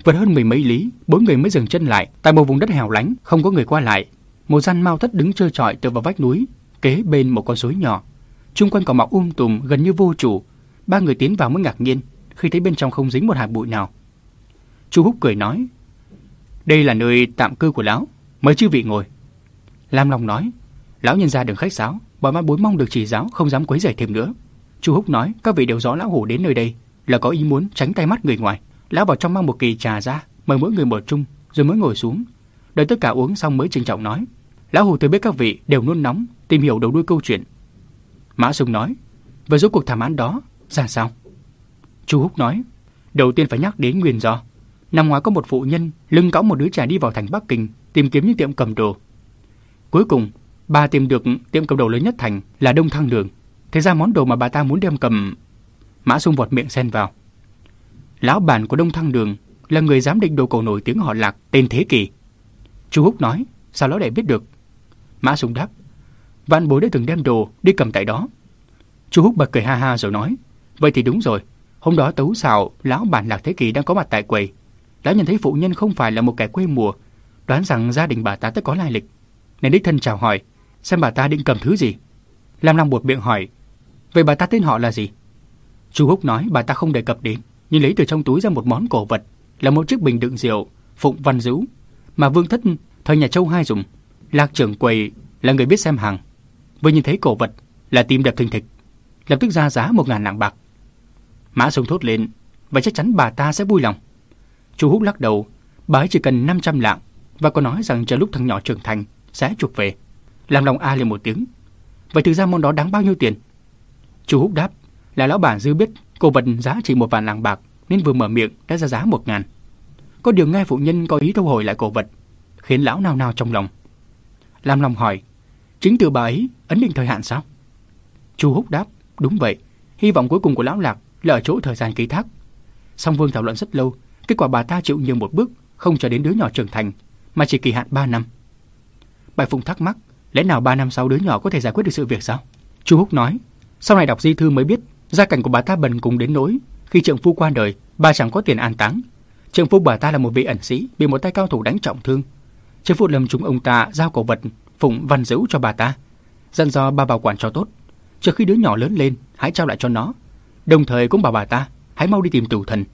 S1: Vượt hơn mười mấy lý, bốn người mới dừng chân lại tại một vùng đất hẻo lánh, không có người qua lại. Một gian mau thất đứng trơ trọi tựa vào vách núi, kế bên một con suối nhỏ. Trung quanh cỏ mọc um tùm gần như vô chủ. Ba người tiến vào mới ngạc nhiên khi thấy bên trong không dính một hạt bụi nào. Chu Húc cười nói: "Đây là nơi tạm cư của lão, mời chư vị ngồi." Lam Long nói: "Lão nhân gia đừng khách sáo, bọn ma bối mong được chỉ giáo, không dám quấy rầy thêm nữa." Chu Húc nói: "Các vị đều rõ lão hủ đến nơi đây là có ý muốn tránh tay mắt người ngoài." Lão vào trong mang một kỳ trà ra, mời mỗi người một chung, rồi mới ngồi xuống. Đợi tất cả uống xong mới trịnh trọng nói. Lão Hù tôi biết các vị đều nôn nóng, tìm hiểu đầu đuôi câu chuyện. Mã Sùng nói, về rốt cuộc thảm án đó, ra sao? Chu Húc nói, đầu tiên phải nhắc đến nguyên do. Năm ngoái có một phụ nhân lưng cõng một đứa trẻ đi vào thành Bắc Kinh tìm kiếm những tiệm cầm đồ. Cuối cùng, bà tìm được tiệm cầm đồ lớn nhất thành là Đông Thăng Đường. Thế ra món đồ mà bà ta muốn đem cầm... Mã Sung vọt miệng xen vào. Lão bản của Đông Thăng Đường là người giám định đồ cổ nổi tiếng họ Lạc tên Thế Kỳ. Chu Húc nói, sao lão đệ biết được? Mã Sùng đáp, văn Bối đã từng đem đồ đi cầm tại đó. Chu Húc bật cười ha ha rồi nói, vậy thì đúng rồi, hôm đó tấu xào lão bản Lạc Thế Kỳ đang có mặt tại quầy. Lão nhìn thấy phụ nhân không phải là một kẻ quê mùa, đoán rằng gia đình bà ta tất có lai lịch, nên đích thân chào hỏi, xem bà ta định cầm thứ gì. Lam lam buộc miệng hỏi, vậy bà ta tên họ là gì? Chu Húc nói bà ta không đề cập đến nhưng lấy từ trong túi ra một món cổ vật, là một chiếc bình đựng rượu Phụng Văn Dữ mà Vương Thất thời nhà Châu hai dùng. Lạc trưởng quầy là người biết xem hàng, vừa nhìn thấy cổ vật là tim đập thình thịch, lập tức ra giá một ngàn lạng bạc. Mã Sông thốt lên, và chắc chắn bà ta sẽ vui lòng. Chú Húc lắc đầu, bà ấy chỉ cần 500 lạng và có nói rằng chờ lúc thằng nhỏ trưởng thành sẽ chuộc về. Làm lòng a lên một tiếng. Vậy thực ra món đó đáng bao nhiêu tiền? Chú Húc đáp là lão bản dư biết Cổ vật giá chỉ một vạn lạng bạc nên vừa mở miệng đã ra giá một ngàn. Có điều nghe phụ nhân có ý thu hồi lại cổ vật, khiến lão nao nao trong lòng. Lam Long hỏi, chính từ bà ấy ấn định thời hạn sao? Chu Húc đáp, đúng vậy. Hy vọng cuối cùng của lão lạc là ở chỗ thời gian ký thác. Song Vương thảo luận rất lâu, kết quả bà ta chịu nhường một bước, không cho đến đứa nhỏ trưởng thành, mà chỉ kỳ hạn 3 năm. bài Phụng thắc mắc, lẽ nào 3 năm sau đứa nhỏ có thể giải quyết được sự việc sao? Chu Húc nói, sau này đọc di thư mới biết Gia cảnh của bà ta bần cùng đến nỗi khi trượng phu qua đời, bà chẳng có tiền an táng. Trượng phu bà ta là một vị ẩn sĩ, bị một tay cao thủ đánh trọng thương. Trượng phụ lâm chúng ông ta giao cổ vật phụng văn Dữ cho bà ta, dặn dò bà bảo quản cho tốt. Trước khi đứa nhỏ lớn lên, hãy trao lại cho nó. Đồng thời cũng bảo bà ta hãy mau đi tìm tử thần.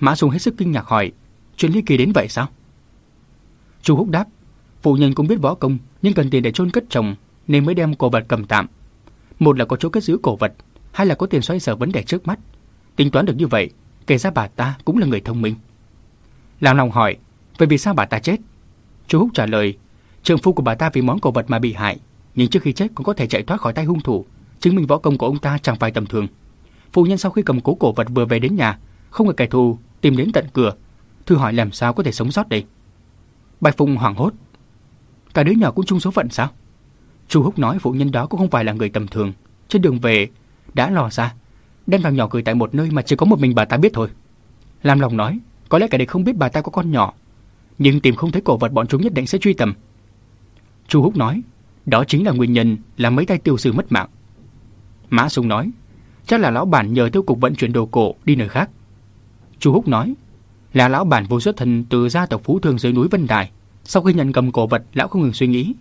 S1: Mã Sùng hết sức kinh ngạc hỏi, chuyện ly kỳ đến vậy sao? Chu Húc đáp, phụ nhân cũng biết võ công nhưng cần tiền để chôn cất chồng nên mới đem cổ vật cầm tạm. Một là có chỗ cất giữ cổ vật, hai là có tiền xoay sở vấn đề trước mắt. Tính toán được như vậy, kể ra bà ta cũng là người thông minh. Làm lòng hỏi, vậy vì sao bà ta chết? Chú Húc trả lời, trượng phu của bà ta vì món cổ vật mà bị hại, nhưng trước khi chết cũng có thể chạy thoát khỏi tay hung thủ, chứng minh võ công của ông ta chẳng phải tầm thường. Phu nhân sau khi cầm cố cổ vật vừa về đến nhà, không ngờ kẻ thù tìm đến tận cửa, thử hỏi làm sao có thể sống sót đây. Bạch Phùng hoảng hốt, cả đứa nhỏ cũng chung số phận sao? Chu Húc nói phụ nhân đó cũng không phải là người tầm thường, trên đường về đã lò ra, đem thằng nhỏ gửi tại một nơi mà chỉ có một mình bà ta biết thôi. Lam lòng nói, có lẽ cả đời không biết bà ta có con nhỏ, nhưng tìm không thấy cổ vật bọn chúng nhất định sẽ truy tầm. Chu Húc nói, đó chính là nguyên nhân làm mấy tay tiêu sư mất mạng. Mã Sùng nói, chắc là lão bản nhờ tiêu cục vận chuyển đồ cổ đi nơi khác. Chu Húc nói, là lão bản vô xuất thân từ gia tộc phú thương dưới núi Vân Đài. Sau khi nhận cầm cổ vật, lão không ngừng suy nghĩ.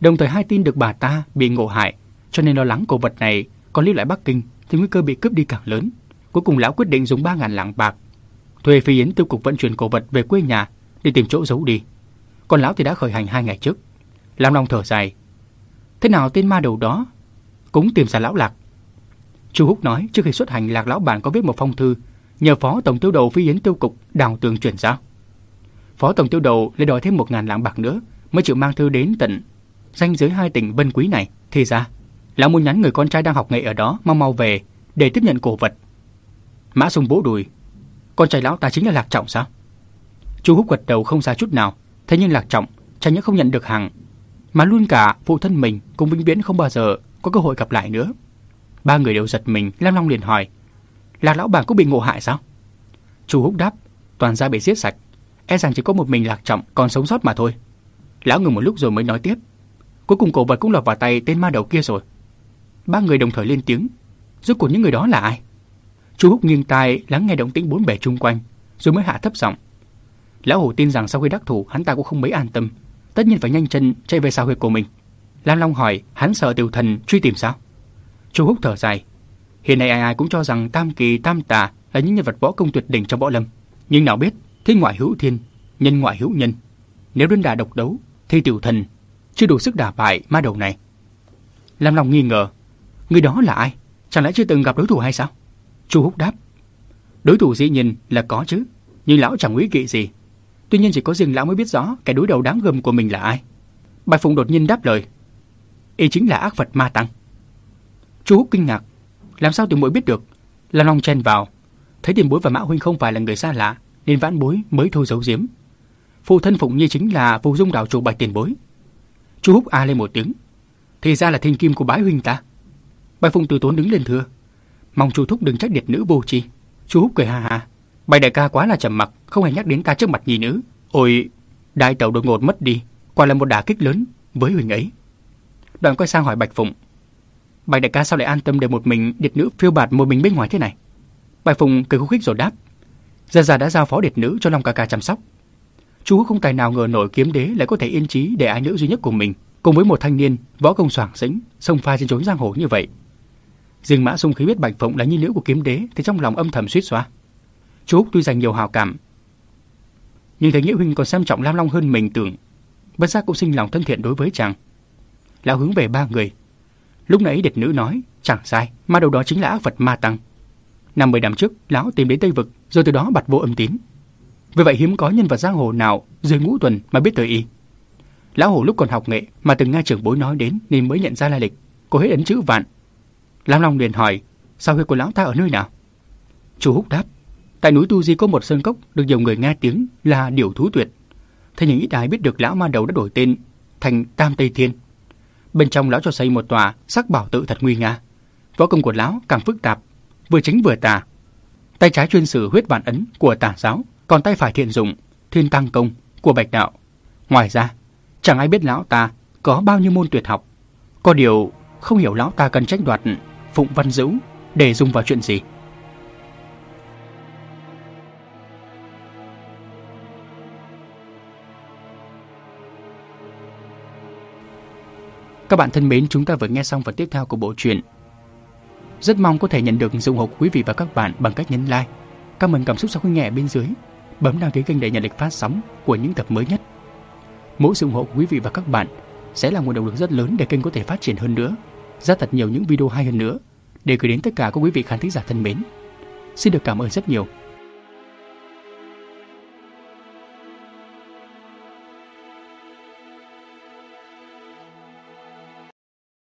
S1: Đồng thời hai tin được bà ta bị ngộ hại, cho nên lo lắng cổ vật này còn lưu lại Bắc Kinh thì nguy cơ bị cướp đi càng lớn. Cuối cùng lão quyết định dùng 3.000 lạng bạc thuê phi yến tiêu cục vận chuyển cổ vật về quê nhà đi tìm chỗ giấu đi. Còn lão thì đã khởi hành hai ngày trước. Lam Long thở dài. Thế nào tên ma đầu đó cũng tìm ra lão Lạc. Chu Húc nói trước khi xuất hành Lạc lão bản có viết một phong thư nhờ phó tổng tiêu đầu phi yến tiêu cục đào tường chuyển giao. Phó tổng tiêu đầu lại đòi thêm một ngàn lạng bạc nữa mới chịu mang thư đến tận danh giới hai tỉnh Vân Quý này. Thì ra, lão muốn nhắn người con trai đang học nghệ ở đó mau mau về để tiếp nhận cổ vật. Mã Sùng bố đùi, con trai lão ta chính là Lạc Trọng sao? Chu Húc gật đầu không xa chút nào, thế nhưng Lạc Trọng chẳng những không nhận được hàng, mà luôn cả phụ thân mình cũng vĩnh viễn không bao giờ có cơ hội gặp lại nữa. Ba người đều giật mình, Lam Long liền hỏi, Lạc lão bản có bị ngộ hại sao? Chu Húc đáp, toàn gia bị giết sạch, e rằng chỉ có một mình Lạc Trọng còn sống sót mà thôi. Lão ngừng một lúc rồi mới nói tiếp, cuối cùng cổ vật cũng lọt vào tay tên ma đầu kia rồi. Ba người đồng thời lên tiếng, rốt cuộc những người đó là ai? Chu Húc nghiêng tai lắng nghe động tĩnh bốn bề chung quanh, rồi mới hạ thấp giọng. Lão Hổ tin rằng sau khi đắc thủ, hắn ta cũng không mấy an tâm, tất nhiên phải nhanh chân chạy về sao huyệt của mình. Lam Long hỏi, hắn sợ tiểu thần truy tìm sao? Chu Húc thở dài. Hiện nay ai ai cũng cho rằng Tam Kỳ, Tam Tà là những nhân vật võ công tuyệt đỉnh trong võ lâm, nhưng nào biết thiên ngoại hữu thiên, nhân ngoại hữu nhân. Nếu đơn đà độc đấu, thì tiểu thần chưa đủ sức đả bại ma đầu này. Lam Long nghi ngờ, người đó là ai? Chẳng lẽ chưa từng gặp đối thủ hay sao? Chu Húc đáp. Đối thủ dĩ nhiên là có chứ, nhưng lão chẳng quý kỵ gì. Tuy nhiên chỉ có riêng lão mới biết rõ kẻ đối đầu đáng gờm của mình là ai. Bạch Phụng đột nhiên đáp lời. Y chính là ác vật ma tăng. chú Húc kinh ngạc. Làm sao tiểu muội biết được? Lan Long chen vào. Thấy tiền bối và Mã Huynh không phải là người xa lạ, nên vãn bối mới thôi giấu giếm. Phụ thân Phụng Nhi chính là phù dung đạo chủ bạch tiền bối. chú Húc a lên một tiếng. Thì ra là thiên kim của bái huynh ta. Bạch Phụng từ tốn đứng lên thưa. Mong chú thúc đừng trách điệt nữ vô tri. Chú Húc cười ha ha. Bạch đại ca quá là trầm mặc, không hề nhắc đến ta trước mặt nhì nữ. Ôi, đại tẩu đột ngột mất đi, quả là một đả kích lớn với huỳnh ấy. Đoàn quay sang hỏi Bạch Phụng. Bạch đại ca sao lại an tâm để một mình điệt nữ phiêu bạt một mình bên ngoài thế này? Bạch Phụng cười khúc khích rồi đáp. Gia Gia đã giao phó điệt nữ cho Long ca ca chăm sóc. Chú không tài nào ngờ nổi kiếm đế lại có thể yên trí để ai nữ duy nhất của mình cùng với một thanh niên võ công soảng sĩnh xông pha trên chốn giang hồ như vậy Dương Mã Sung khi biết Bạch Phụng là nhi nữ của kiếm đế thì trong lòng âm thầm suýt xoa. Chú Úc tuy dành nhiều hào cảm, nhưng thấy Nghĩa huynh còn xem trọng Lam Long hơn mình tưởng, bất giác cũng sinh lòng thân thiện đối với chàng. Lão hướng về ba người. Lúc nãy địch nữ nói, chẳng sai, ma đầu đó chính là ác vật ma tăng. Năm mười năm trước, lão tìm đến Tây vực, rồi từ đó bật vô âm tín. Vì vậy hiếm có nhân vật giang hồ nào dưới ngũ tuần mà biết tới y. Lão hồ lúc còn học nghệ mà từng nghe trưởng bối nói đến nên mới nhận ra lai lịch. Cô hết ấn chữ vạn Lam Long liền hỏi, sao huyệt của lão ta ở nơi nào? Chú Húc đáp, tại núi Tu Di có một sơn cốc được nhiều người nghe tiếng là điều Thú Tuyệt. Thế nhưng ít ai biết được lão ma đầu đã đổi tên thành Tam Tây Thiên. Bên trong lão cho xây một tòa sắc bảo tự thật nguy nga. Võ công của lão càng phức tạp, vừa chính vừa tà. Tay trái chuyên sử huyết bản ấn của tà giáo, còn tay phải thiện dụng thiên tăng công của bạch đạo. Ngoài ra, chẳng ai biết lão ta có bao nhiêu môn tuyệt học. Có điều không hiểu lão ta cần trách đoạt Phụng Văn Dữ để dùng vào chuyện gì. Các bạn thân mến, chúng ta vừa nghe xong phần tiếp theo của bộ truyện. Rất mong có thể nhận được sự ủng hộ của quý vị và các bạn bằng cách nhấn like, comment cảm xúc sau khi nghe bên dưới, bấm đăng ký kênh để nhận lịch phát sóng của những tập mới nhất. Mỗi sự ủng hộ của quý vị và các bạn sẽ là nguồn động lực rất lớn để kênh có thể phát triển hơn nữa, ra thật nhiều những video hay hơn nữa để gửi đến tất cả các quý vị khán thính giả thân mến. Xin được cảm ơn rất nhiều